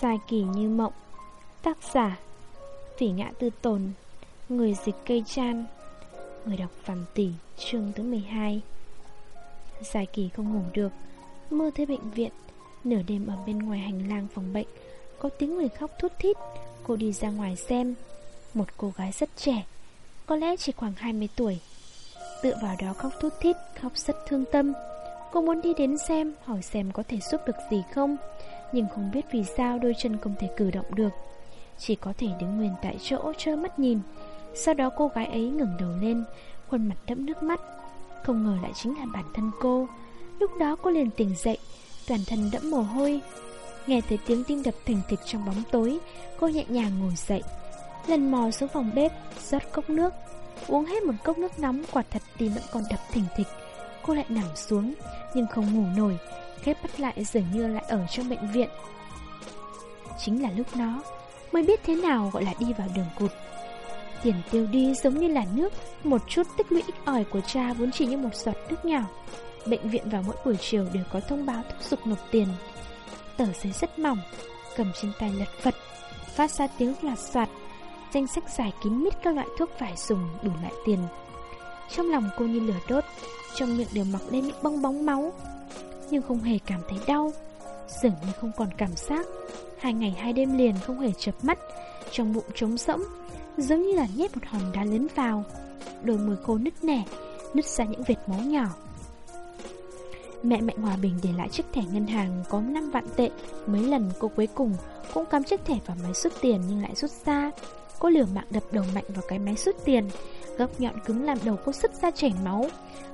Dài kỳ như mộng. Tác giả Phỉ ngã tư tồn, Người dịch cây chan. Người đọc phàm tỷ chương thứ 12 Dài kỳ không ngủ được, Mơ thấy bệnh viện. Nửa đêm ở bên ngoài hành lang phòng bệnh, Có tiếng người khóc thút thít. Cô đi ra ngoài xem. Một cô gái rất trẻ, Có lẽ chỉ khoảng 20 tuổi. Tựa vào đó khóc thút thít, Khóc rất thương tâm. Cô muốn đi đến xem, Hỏi xem có thể giúp được gì không. Nhưng không biết vì sao đôi chân không thể cử động được. Chỉ có thể đứng nguyên tại chỗ, trơ mắt nhìn. Sau đó cô gái ấy ngẩng đầu lên, Khuôn mặt đẫm nước mắt. Không ngờ lại chính là bản thân cô. Lúc đó cô liền tỉnh dậy, Toàn thân đẫm mồ hôi. Nghe thấy tiếng tim đập thình thịch trong bóng tối, Cô nhẹ nhàng ngồi dậy. Lần mò xuống phòng bếp, rót cốc nước. Uống hết một cốc nước nóng, Quả thật tim vẫn còn đập thình thịch. Cô lại nằm xuống, Nhưng không ngủ nổi. Khép bắt lại dường như lại ở trong bệnh viện. Chính là lúc đó, Mới biết thế nào gọi là đi vào đường cụt. Tiền tiêu đi giống như là nước, Một chút tích lũy ít ỏi của cha Vốn chỉ như một giọt nước nhỏ. Bệnh viện vào mỗi buổi chiều đều có thông báo thúc giục nộp tiền. Tờ giấy rất mỏng, Cầm trên tay lật vật Phát ra tiếng loạt soạt, Danh sách dài kín mít các loại thuốc phải dùng đủ loại tiền. Trong lòng cô như lửa đốt, Trong miệng đều mọc lên những bong bóng máu. Nhưng không hề cảm thấy đau, Dường như không còn cảm giác. Hai ngày hai đêm liền không hề chập mắt, Trong bụng trống rỗng, Giống như là nhét một hòn đá lớn vào. Đôi môi khô nứt nẻ, Nứt ra những vệt máu nhỏ. Mẹ Mạnh Hòa Bình để lại chiếc thẻ ngân hàng có 5 vạn tệ. Mấy lần cô cuối cùng cũng cắm chiếc thẻ vào máy rút tiền nhưng lại rút ra. Cô liều mạng đập đầu mạnh vào cái máy rút tiền. Góc nhọn cứng làm đầu cô sứt ra chảy máu.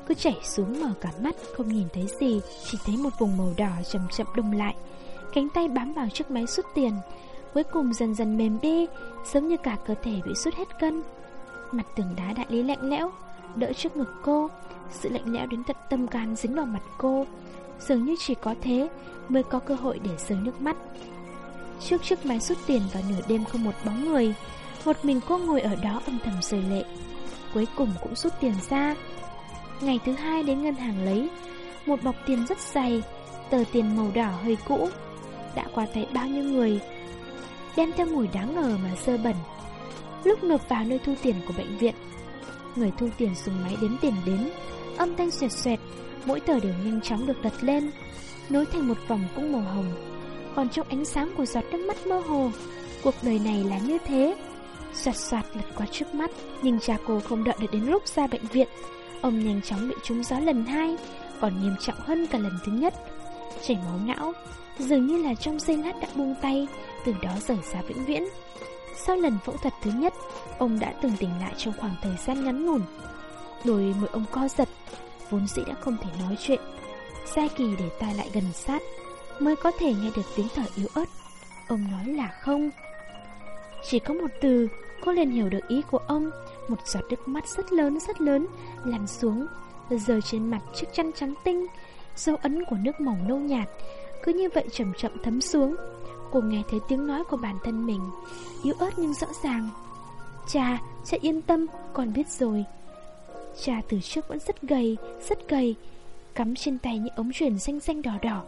Cứ chảy xuống mở cả mắt, Không nhìn thấy gì, Chỉ thấy một vùng màu đỏ chậm chậm đông lại. Cánh tay bám vào chiếc máy rút tiền. Cuối cùng dần dần mềm đi, Giống như cả cơ thể bị rút hết cân. Mặt tường đá đại lý lạnh lẽo, Đỡ trước ngực cô. Sự lạnh lẽo đến tận tâm can dính vào mặt cô. Dường như chỉ có thế Mới có cơ hội để rơi nước mắt. Trước chiếc máy rút tiền vào nửa đêm không một bóng người, Một mình cô ngồi ở đó âm thầm rời lệ. Cuối cùng cũng rút tiền ra. Ngày thứ hai đến ngân hàng lấy, Một bọc tiền rất dày, Tờ tiền màu đỏ hơi cũ, Đã qua tay bao nhiêu người, Đem theo mùi đáng ngờ mà sơ bẩn. Lúc nộp vào nơi thu tiền của bệnh viện, Người thu tiền dùng máy đếm tiền đến, Âm thanh xoẹt xoẹt, Mỗi tờ đều nhanh chóng được đặt lên, Nối thành một vòng cũng màu hồng. Còn trong ánh sáng của giọt nước mắt mơ hồ, Cuộc đời này là như thế. Xoạt xoạt lật qua trước mắt, Nhưng cha cô không đợi được đến lúc ra bệnh viện. Ông nhanh chóng bị trúng gió lần hai, Còn nghiêm trọng hơn cả lần thứ nhất. Chảy máu não, Dường như là trong giây lát đã buông tay, Từ đó rời xa vĩnh viễn. Sau lần phẫu thuật thứ nhất, Ông đã từng tỉnh lại trong khoảng thời gian ngắn ngủn. Đôi môi ông co giật, Vốn dĩ đã không thể nói chuyện. Sai kỳ để tai lại gần sát, Mới có thể nghe được tiếng thở yếu ớt. Ông nói là không. Chỉ có một từ Cô liền hiểu được ý của ông. Một giọt nước mắt rất lớn rất lớn Lăn xuống Rơi trên mặt chiếc chăn trắng tinh. Dấu ấn của nước màu nâu nhạt Cứ như vậy chậm chậm thấm xuống. Cô nghe thấy tiếng nói của bản thân mình Yếu ớt nhưng rõ ràng. Cha, cha yên tâm, con biết rồi. Cha từ trước vẫn rất gầy, rất gầy Cắm trên tay những ống truyền xanh xanh đỏ đỏ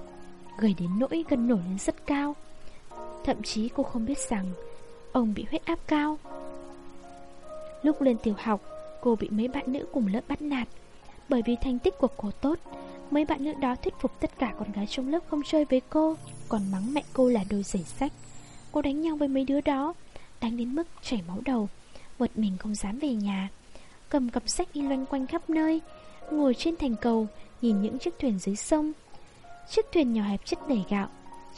Gầy đến nỗi gần nổi lên rất cao. Thậm chí cô không biết rằng Ông bị huyết áp cao. Lúc lên tiểu học, Cô bị mấy bạn nữ cùng lớp bắt nạt. Bởi vì thành tích của cô tốt, Mấy bạn nữ đó thuyết phục tất cả con gái trong lớp không chơi với cô, Còn mắng mẹ cô là đôi giày sách. Cô đánh nhau với mấy đứa đó, Đánh đến mức chảy máu đầu, Một mình không dám về nhà. Cầm cặp sách đi loanh quanh khắp nơi, Ngồi trên thành cầu, Nhìn những chiếc thuyền dưới sông. Chiếc thuyền nhỏ hẹp chất đầy gạo,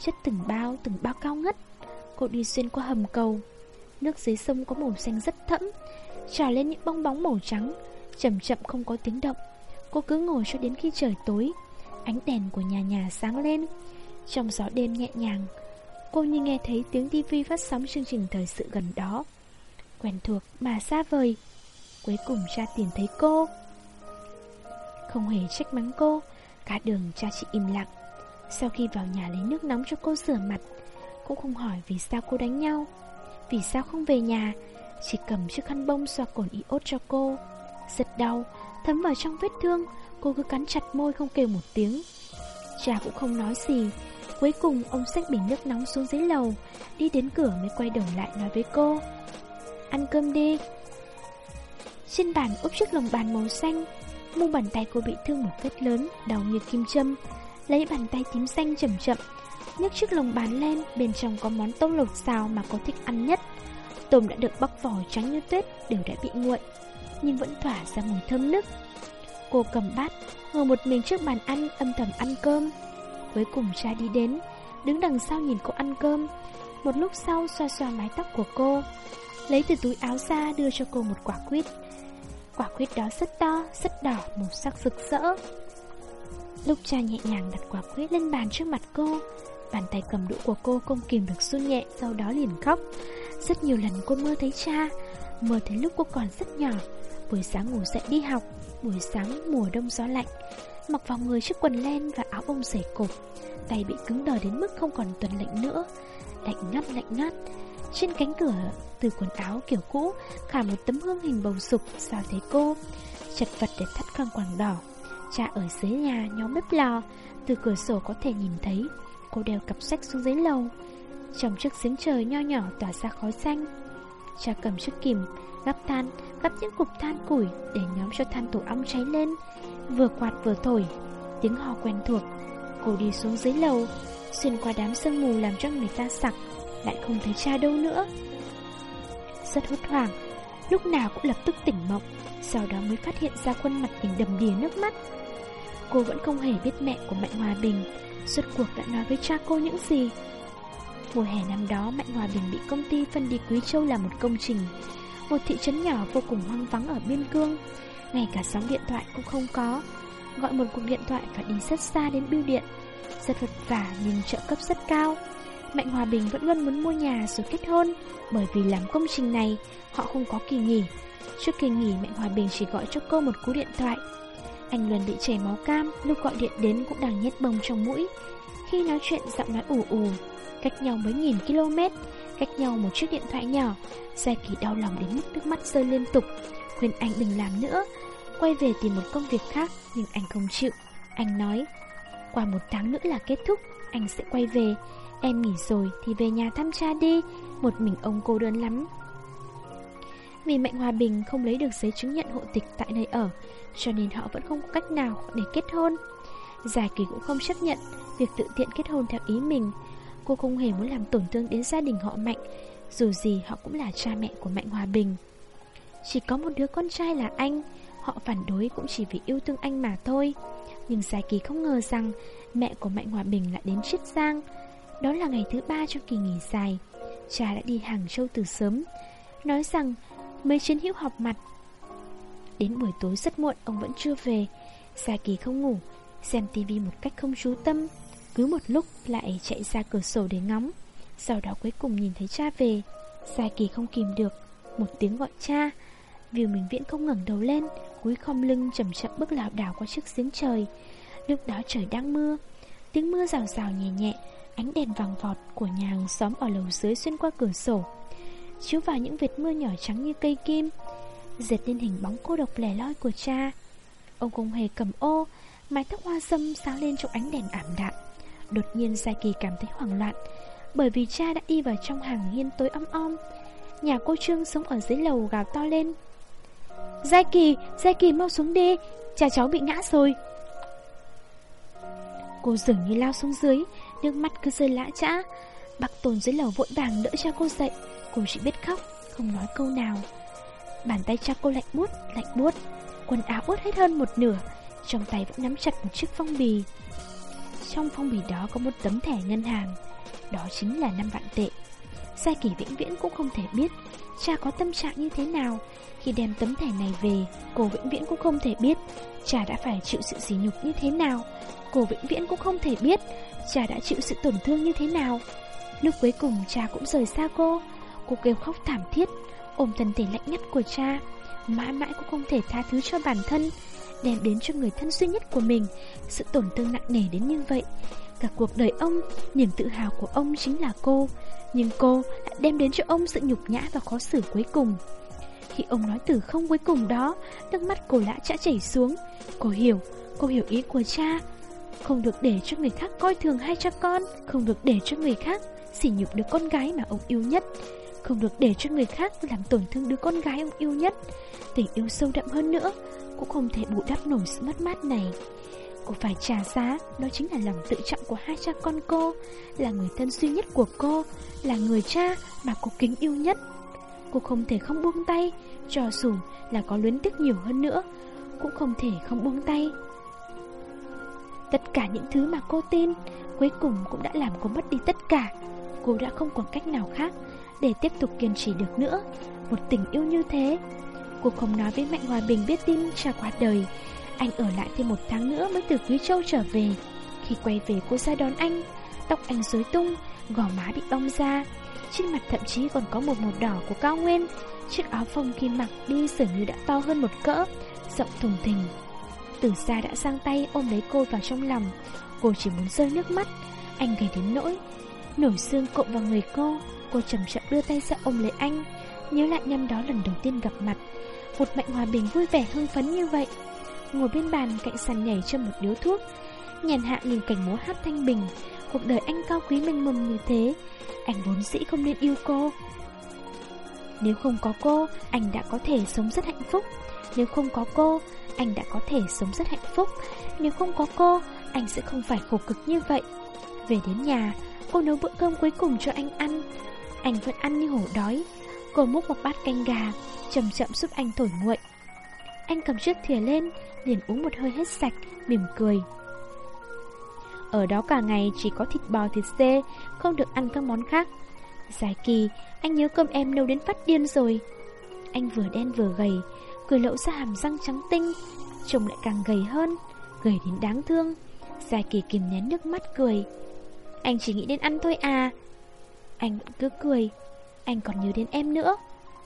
Chất từng bao từng bao cao ngất. Cô đi xuyên qua hầm cầu. Nước dưới sông có màu xanh rất thẫm, Trào lên những bong bóng màu trắng, Chậm chậm không có tiếng động. Cô cứ ngồi cho đến khi trời tối, Ánh đèn của nhà nhà sáng lên. Trong gió đêm nhẹ nhàng, Cô như nghe thấy tiếng tivi phát sóng chương trình thời sự gần đó. Quen thuộc mà xa vời, Cuối cùng cha tìm thấy cô. Không hề trách mắng cô, Cả đường cha chỉ im lặng. Sau khi vào nhà lấy nước nóng cho cô rửa mặt cũng không hỏi vì sao cô đánh nhau. Vì sao không về nhà? Chỉ cầm chiếc khăn bông xoa cồn iốt cho cô. Rất đau, Thấm vào trong vết thương, Cô cứ cắn chặt môi không kêu một tiếng. Cha cũng không nói gì. Cuối cùng, ông xách bình nước nóng xuống dưới lầu, Đi đến cửa mới quay đầu lại nói với cô. Ăn cơm đi. Trên bàn úp chiếc lồng bàn màu xanh, Mu bàn tay cô bị thương một vết lớn, Đau như kim châm. Lấy bàn tay tím xanh chậm chậm nhấc chiếc lồng bán lên Bên trong có món tôm lột xào mà cô thích ăn nhất. Tôm đã được bóc vỏ trắng như tuyết Đều đã bị nguội Nhưng vẫn tỏa ra mùi thơm nức. Cô cầm bát Ngồi một mình trước bàn ăn âm thầm ăn cơm. Cuối cùng cha đi đến Đứng đằng sau nhìn cô ăn cơm. Một lúc sau xoa xoa mái tóc của cô Lấy từ túi áo ra đưa cho cô một quả quýt. Quả quýt đó rất to, rất đỏ, màu sắc rực rỡ. Lúc cha nhẹ nhàng đặt quả quýt lên bàn trước mặt cô Bàn tay cầm đũa của cô không kìm được run nhẹ, Sau đó liền khóc. Rất nhiều lần cô mơ thấy cha, Mơ thấy lúc cô còn rất nhỏ. Buổi sáng ngủ dậy đi học, Buổi sáng mùa đông gió lạnh. Mặc vào người chiếc quần len và áo bông dày cộp. Tay bị cứng đờ đến mức không còn tuần lạnh nữa. Lạnh ngắt lạnh ngắt. Trên cánh cửa, từ quần áo kiểu cũ, Khả một tấm hương hình bầu sục, Sao thấy cô? Chật vật để thắt khăn quàng đỏ. Cha ở dưới nhà, nhóm bếp lò. Từ cửa sổ có thể nhìn thấy. Cô đeo cặp sách xuống dưới lầu. Trong chiếc giếng trời nho nhỏ tỏa ra khói xanh. Cha cầm chiếc kìm Gắp than, gắp những cục than củi Để nhóm cho than tổ ong cháy lên. Vừa quạt vừa thổi Tiếng hò quen thuộc. Cô đi xuống dưới lầu Xuyên qua đám sương mù làm cho người ta sặc Lại không thấy cha đâu nữa. Rất hốt hoảng Lúc nào cũng lập tức tỉnh mộng Sau đó mới phát hiện ra khuôn mặt mình đầm đìa nước mắt. Cô vẫn không hề biết mẹ của Mạnh Hòa Bình Suốt cuộc đã nói với cha cô những gì? Mùa hè năm đó, Mạnh Hòa Bình bị công ty phân đi Quý Châu là một công trình, Một thị trấn nhỏ vô cùng hoang vắng ở biên cương. Ngay cả sóng điện thoại cũng không có. Gọi một cuộc điện thoại phải đi rất xa đến bưu điện. Rất vất vả nhưng trợ cấp rất cao. Mạnh Hòa Bình vẫn luôn muốn mua nhà rồi kết hôn, Bởi vì làm công trình này Họ không có kỳ nghỉ. Trước kỳ nghỉ, Mạnh Hòa Bình chỉ gọi cho cô một cú điện thoại. Anh Luân bị chảy máu cam, Lúc gọi điện đến cũng đang nhét bông trong mũi. Khi nói chuyện, giọng nói ủ ủ Cách nhau mấy nghìn km, Cách nhau một chiếc điện thoại nhỏ. Gia Kỳ đau lòng đến mức nước mắt rơi liên tục. Khuyên anh đừng làm nữa, Quay về tìm một công việc khác, Nhưng anh không chịu. Anh nói, Qua một tháng nữa là kết thúc, Anh sẽ quay về. Em nghỉ rồi thì về nhà thăm cha đi, Một mình ông cô đơn lắm. Vì Mạnh Hòa Bình không lấy được giấy chứng nhận hộ tịch tại nơi ở, Cho nên họ vẫn không có cách nào để kết hôn. Giải kỳ cũng không chấp nhận Việc tự tiện kết hôn theo ý mình. Cô không hề muốn làm tổn thương đến gia đình họ Mạnh, Dù gì họ cũng là cha mẹ của Mạnh Hòa Bình. Chỉ có một đứa con trai là anh, Họ phản đối cũng chỉ vì yêu thương anh mà thôi. Nhưng Giải Kỳ không ngờ rằng Mẹ của Mạnh Hòa Bình lại đến Chiết Giang. Đó là ngày thứ ba trong kỳ nghỉ dài. Cha đã đi Hàng Châu từ sớm. Nói rằng mấy chiến hữu họp mặt. Đến buổi tối rất muộn, Ông vẫn chưa về. Gia Kỳ không ngủ, Xem tivi một cách không chú tâm. Cứ một lúc lại chạy ra cửa sổ để ngóng Sau đó cuối cùng nhìn thấy cha về. Gia Kỳ không kìm được, Một tiếng gọi cha. Viu Minh Viễn không ngẩng đầu lên Cúi khom lưng chậm chậm bước lảo đảo qua chiếc giếng trời. Lúc đó trời đang mưa. Tiếng mưa rào rào nhẹ nhẹ, Ánh đèn vàng vọt của nhà hàng xóm ở lầu dưới xuyên qua cửa sổ. Chiếu vào những vệt mưa nhỏ trắng như cây kim Dệt lên hình bóng cô độc lẻ loi của cha. Ông không hề cầm ô Mái tóc hoa sâm sáng lên trong ánh đèn ảm đạm. Đột nhiên Gia Kỳ cảm thấy hoảng loạn Bởi vì cha đã đi vào trong hàng hiên tối om om. Nhà cô Trương sống ở dưới lầu gào to lên. Gia Kỳ, Gia Kỳ mau xuống đi Cha cháu bị ngã rồi. Cô dường như lao xuống dưới Nước mắt cứ rơi lã chã. Bác tồn dưới lầu vội vàng đỡ cha cô dậy. Cô chỉ biết khóc, không nói câu nào. Bàn tay cha cô lạnh buốt, lạnh buốt Quần áo ướt hết hơn một nửa Trong tay vẫn nắm chặt một chiếc phong bì. Trong phong bì đó có một tấm thẻ ngân hàng Đó chính là năm vạn tệ. Gia Kỳ vĩnh viễn cũng không thể biết Cha có tâm trạng như thế nào. Khi đem tấm thẻ này về Cô vĩnh viễn cũng không thể biết Cha đã phải chịu sự sỉ nhục như thế nào. Cô vĩnh viễn cũng không thể biết Cha đã chịu sự tổn thương như thế nào. Lúc cuối cùng cha cũng rời xa cô. Cô kêu khóc thảm thiết. Ôm thân thể lạnh nhất của cha Mãi mãi cũng không thể tha thứ cho bản thân Đem đến cho người thân duy nhất của mình. Sự tổn thương nặng nề đến như vậy Cả cuộc đời ông Niềm tự hào của ông chính là cô. Nhưng cô lại đem đến cho ông sự nhục nhã và khó xử cuối cùng. Khi ông nói từ không cuối cùng đó Nước mắt cô lã chả chảy xuống. Cô hiểu, cô hiểu ý của cha. Không được để cho người khác coi thường hai cha con Không được để cho người khác sỉ nhục đứa con gái mà ông yêu nhất. Không được để cho người khác làm tổn thương đứa con gái ông yêu nhất. Tình yêu sâu đậm hơn nữa, Cũng không thể bù đắp nổi sự mất mát này. Cô phải trả giá, Đó chính là lòng tự trọng của hai cha con cô, Là người thân duy nhất của cô, Là người cha mà cô kính yêu nhất. Cô không thể không buông tay, Cho dù là có luyến tiếc nhiều hơn nữa, Cũng không thể không buông tay. Tất cả những thứ mà cô tin, Cuối cùng cũng đã làm cô mất đi tất cả. Cô đã không còn cách nào khác để tiếp tục kiên trì được nữa. Một tình yêu như thế Cô không nói với Mạnh Hòa Bình biết tin cha qua đời, Anh ở lại thêm một tháng nữa mới từ Quý Châu trở về. Khi quay về cô ra đón anh, Tóc anh rối tung, Gò má bị bong ra, Trên mặt thậm chí còn có một màu đỏ của cao nguyên. Chiếc áo phông khi mặc đi dường như đã to hơn một cỡ, Rộng thùng thình. Từ xa đã sang tay ôm lấy cô vào trong lòng. Cô chỉ muốn rơi nước mắt, Anh gầy đến nỗi Nổi xương cộm vào người cô. Cô chậm chậm đưa tay ra ôm lấy anh, Nhớ lại năm đó lần đầu tiên gặp mặt. Một mạnh hòa bình vui vẻ hưng phấn như vậy. Ngồi bên bàn cạnh sàn nhảy cho một điếu thuốc, Nhàn hạ nhìn cảnh múa hát thanh bình. Cuộc đời anh cao quý mênh mông như thế, Anh vốn dĩ không nên yêu cô. Nếu không có cô, Anh đã có thể sống rất hạnh phúc. Nếu không có cô, Anh đã có thể sống rất hạnh phúc. Nếu không có cô, Anh sẽ không phải khổ cực như vậy. Về đến nhà, Cô nấu bữa cơm cuối cùng cho anh ăn. Anh vẫn ăn như hổ đói. Cô múc một bát canh gà, Chậm chậm giúp anh thổi nguội. Anh cầm chiếc thìa lên, Liền uống một hơi hết sạch, Mỉm cười. Ở đó cả ngày chỉ có thịt bò, thịt dê, Không được ăn các món khác. Dài kỳ, Anh nhớ cơm em nấu đến phát điên rồi. Anh vừa đen vừa gầy, Cười lỗ ra hàm răng trắng tinh, Trông lại càng gầy hơn, Gầy đến đáng thương. Dài kỳ kìm nén nước mắt cười. Anh chỉ nghĩ đến ăn thôi à anh vẫn cứ cười. Anh còn nhớ đến em nữa.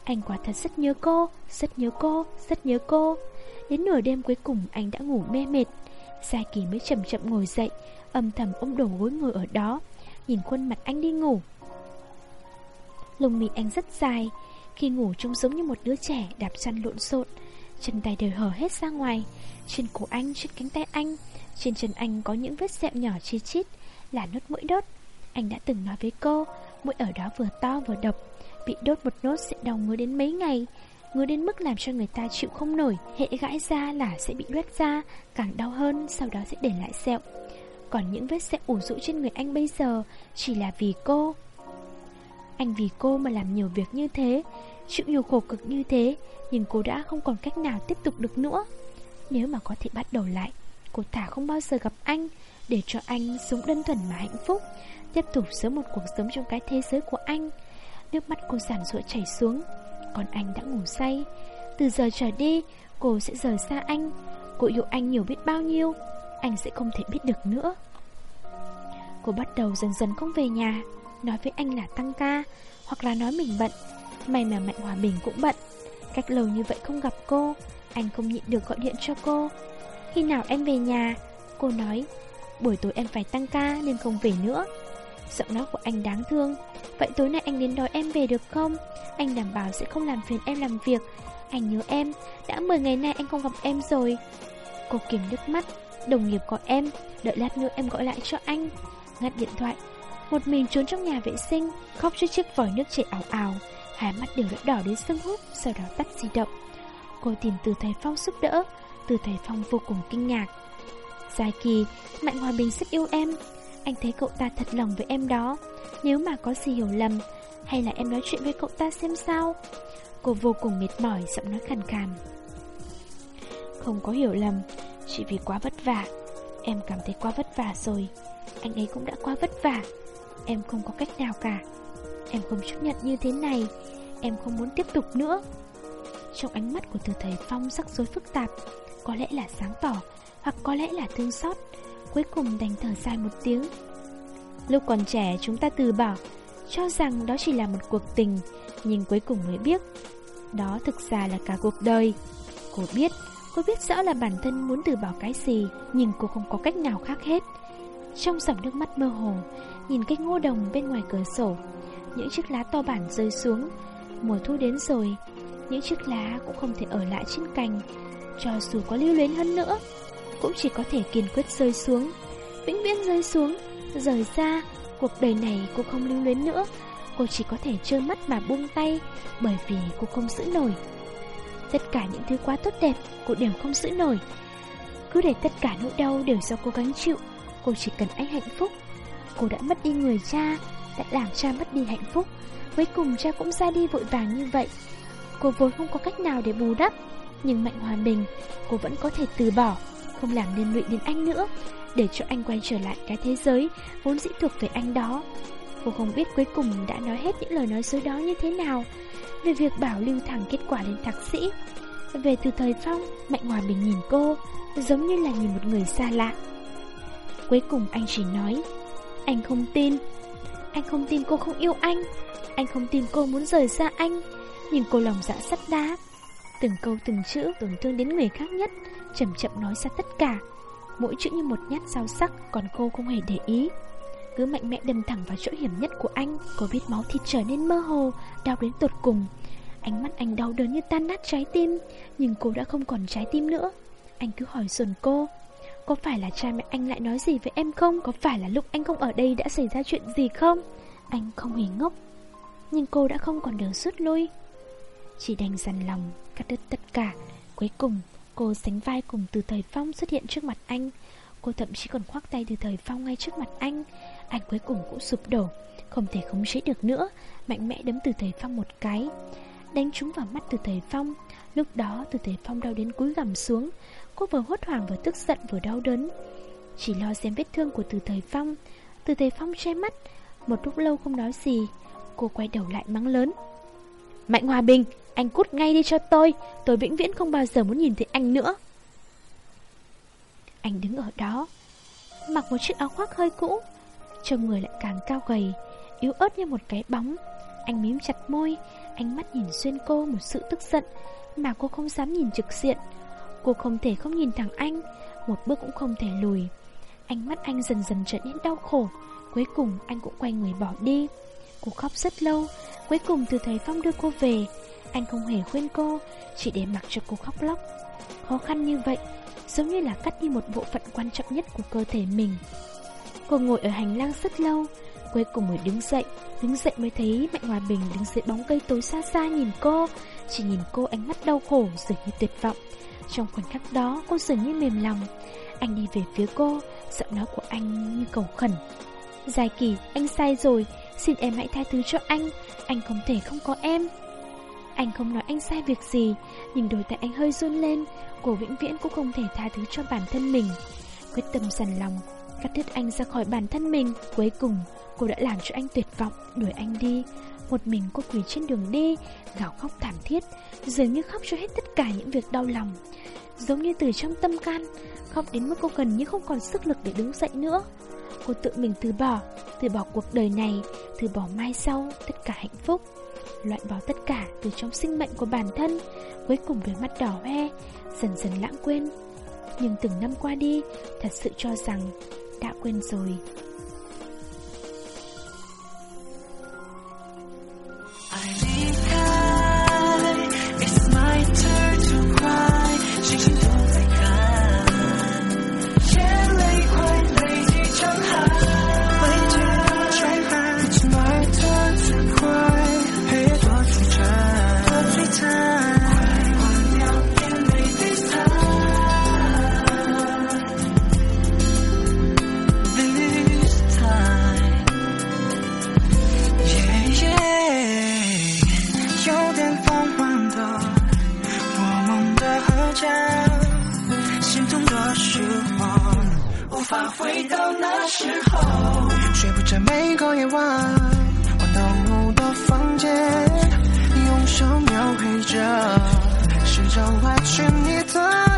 Anh quả thật rất nhớ cô Rất nhớ cô, rất nhớ cô. Đến nửa đêm cuối cùng anh đã ngủ mê mệt. Sai kỳ mới chậm chậm ngồi dậy Âm thầm ôm đầu gối ngồi ở đó Nhìn khuôn mặt anh đi ngủ. Lông mì anh rất dài Khi ngủ trông giống như một đứa trẻ đạp chăn lộn xộn. Chân tay đều hở hết ra ngoài Trên cổ anh, trên cánh tay anh Trên chân anh có những vết sẹo nhỏ chi chít là nốt mũi đốt. Anh đã từng nói với cô, mũi ở đó vừa to vừa độc, bị đốt một nốt sẽ đau ngứa đến mấy ngày, ngứa đến mức làm cho người ta chịu không nổi, hệ gãi ra là sẽ bị loét ra, càng đau hơn, sau đó sẽ để lại sẹo. Còn những vết sẹo ủ rũ trên người anh bây giờ chỉ là vì cô. Anh vì cô mà làm nhiều việc như thế, chịu nhiều khổ cực như thế, nhưng cô đã không còn cách nào tiếp tục được nữa. Nếu mà có thể bắt đầu lại, cô thả không bao giờ gặp anh, để cho anh sống đơn thuần mà hạnh phúc Tiếp tục sống một cuộc sống trong cái thế giới của anh. Nước mắt cô giản rụa chảy xuống. Còn anh đã ngủ say. Từ giờ trở đi, Cô sẽ rời xa anh. Cô yêu anh nhiều biết bao nhiêu. Anh sẽ không thể biết được nữa. Cô bắt đầu dần dần không về nhà. Nói với anh là tăng ca, Hoặc là nói mình bận. May mà Mạnh Hòa Bình cũng bận. Cách lâu như vậy không gặp cô, Anh không nhịn được gọi điện cho cô. Khi nào em về nhà, Cô nói, Buổi tối em phải tăng ca nên không về nữa. Giọng nói của anh đáng thương. Vậy tối nay anh đến đòi em về được không? Anh đảm bảo sẽ không làm phiền em làm việc. Anh nhớ em Đã 10 ngày nay anh không gặp em rồi. Cô kiểm nước mắt Đồng nghiệp gọi em Đợi lát nữa em gọi lại cho anh. Ngắt điện thoại Một mình trốn trong nhà vệ sinh Khóc trước chiếc vòi nước chảy ảo ảo Hai mắt đều đã đỏ đến sưng húp Sau đó tắt di động. Cô tìm từ thầy Phong giúp đỡ Từ thầy Phong vô cùng kinh ngạc. Dài kỳ, Mạnh Hòa Bình rất yêu em. Anh thấy cậu ta thật lòng với em đó. Nếu mà có gì hiểu lầm Hay là em nói chuyện với cậu ta xem sao? Cô vô cùng mệt mỏi giọng nói khàn khàn. Không có hiểu lầm Chỉ vì quá vất vả. Em cảm thấy quá vất vả rồi. Anh ấy cũng đã quá vất vả. Em không có cách nào cả. Em không chấp nhận như thế này. Em không muốn tiếp tục nữa. Trong ánh mắt của từ thầy Phong rắc rối phức tạp Có lẽ là sáng tỏ hoặc có lẽ là thương xót, cuối cùng đành thở dài một tiếng. Lúc còn trẻ chúng ta từ bỏ, cho rằng đó chỉ là một cuộc tình, nhưng cuối cùng mới biết, đó thực ra là cả cuộc đời. Cô biết, cô biết rõ là bản thân muốn từ bỏ cái gì, nhưng cô không có cách nào khác hết. Trong dòng nước mắt mơ hồ, nhìn cây ngô đồng bên ngoài cửa sổ, những chiếc lá to bản rơi xuống, mùa thu đến rồi, những chiếc lá cũng không thể ở lại trên cành, cho dù có lưu luyến hơn nữa cũng chỉ có thể kiên quyết rơi xuống. vĩnh viễn rơi xuống, Rời xa, Cuộc đời này cô không lưu luyến nữa. Cô chỉ có thể trơ mắt mà buông tay, Bởi vì cô không giữ nổi. Tất cả những thứ quá tốt đẹp, Cô đều không giữ nổi. Cứ để tất cả nỗi đau đều do cô gắng chịu, Cô chỉ cần anh hạnh phúc. Cô đã mất đi người cha, Đã làm cha mất đi hạnh phúc. Cuối cùng cha cũng ra đi vội vàng như vậy. Cô vốn không có cách nào để bù đắp, Nhưng Mạnh Hòa Bình, Cô vẫn có thể từ bỏ. Không làm liên lụy đến anh nữa, Để cho anh quay trở lại cái thế giới Vốn dĩ thuộc về anh đó. Cô không biết cuối cùng đã nói hết những lời nói dối đó như thế nào Về việc bảo lưu thẳng kết quả lên thạc sĩ. Về từ thời phong, Mạnh Hòa Bình nhìn cô, Giống như là nhìn một người xa lạ. Cuối cùng anh chỉ nói, Anh không tin. Anh không tin cô không yêu anh. Anh không tin cô muốn rời xa anh. Nhưng cô lòng dạ sắt đá Từng câu từng chữ tổn thương đến người khác nhất, Chậm chậm nói ra tất cả. Mỗi chữ như một nhát dao sắc, Còn cô không hề để ý. Cứ mạnh mẽ đâm thẳng vào chỗ hiểm nhất của anh, Cô biết máu thịt trở nên mơ hồ, Đau đến tột cùng. Ánh mắt anh đau đớn như tan nát trái tim, Nhưng cô đã không còn trái tim nữa. Anh cứ hỏi dồn cô, Có phải là cha mẹ anh lại nói gì với em không? Có phải là lúc anh không ở đây đã xảy ra chuyện gì không? Anh không hề ngốc, Nhưng cô đã không còn đường rút lui. Chỉ đành dằn lòng Cắt đứt tất cả. Cuối cùng, cô sánh vai cùng từ thời phong xuất hiện trước mặt anh. Cô thậm chí còn khoác tay từ thời phong ngay trước mặt anh. Anh cuối cùng cũng sụp đổ, Không thể khống chế được nữa. Mạnh mẽ đấm từ thời phong một cái. Đánh trúng vào mắt từ thời phong. Lúc đó, từ thời phong đau đến cúi gằm xuống. Cô vừa hốt hoảng vừa tức giận vừa đau đớn. Chỉ lo xem vết thương của từ thời phong. Từ thời phong che mắt. Một lúc lâu không nói gì, Cô quay đầu lại mắng lớn. Mạnh Hòa Bình, Anh cút ngay đi cho tôi. Tôi vĩnh viễn không bao giờ muốn nhìn thấy anh nữa. Anh đứng ở đó, Mặc một chiếc áo khoác hơi cũ, Trông người lại càng cao gầy, Yếu ớt như một cái bóng. Anh mím chặt môi, Ánh mắt nhìn xuyên cô một sự tức giận Mà cô không dám nhìn trực diện. Cô không thể không nhìn thẳng anh, Một bước cũng không thể lùi. Ánh mắt anh dần dần trở nên đau khổ, Cuối cùng anh cũng quay người bỏ đi. Cô khóc rất lâu Cuối cùng từ thầy Phong đưa cô về Anh không hề khuyên cô Chỉ để mặc cho cô khóc lóc. Khó khăn như vậy Giống như là cắt đi một bộ phận quan trọng nhất của cơ thể mình. Cô ngồi ở hành lang rất lâu Cuối cùng mới đứng dậy Đứng dậy mới thấy Mạnh Hòa Bình đứng dưới bóng cây tối xa xa nhìn cô Chỉ nhìn cô ánh mắt đau khổ dường như tuyệt vọng. Trong khoảnh khắc đó cô dường như mềm lòng. Anh đi về phía cô Giọng nói của anh như cầu khẩn. Dài kỳ, anh sai rồi Xin em hãy tha thứ cho anh anh không thể không có em. Anh không nói anh sai việc gì, Nhưng đôi tay anh hơi run lên Cô vĩnh viễn cũng không thể tha thứ cho bản thân mình. Quyết tâm dần lòng, Cắt đứt anh ra khỏi bản thân mình, Cuối cùng cô đã làm cho anh tuyệt vọng, Đuổi anh đi. Một mình cô quỳ trên đường đi Gào khóc thảm thiết, Dường như khóc cho hết tất cả những việc đau lòng. Giống như từ trong tâm can, Khóc đến mức cô gần như không còn sức lực để đứng dậy nữa. Cô tự mình từ bỏ Từ bỏ cuộc đời này, Từ bỏ mai sau Tất cả hạnh phúc. Loại bỏ tất cả từ trong sinh mệnh của bản thân, Cuối cùng với mắt đỏ hoe, Dần dần lãng quên. Nhưng từng năm qua đi, Thật sự cho rằng Đã quên rồi. 回到那时候，睡不着，每个夜晚，我到我的房间，用手描绘着，时常怀揣你的。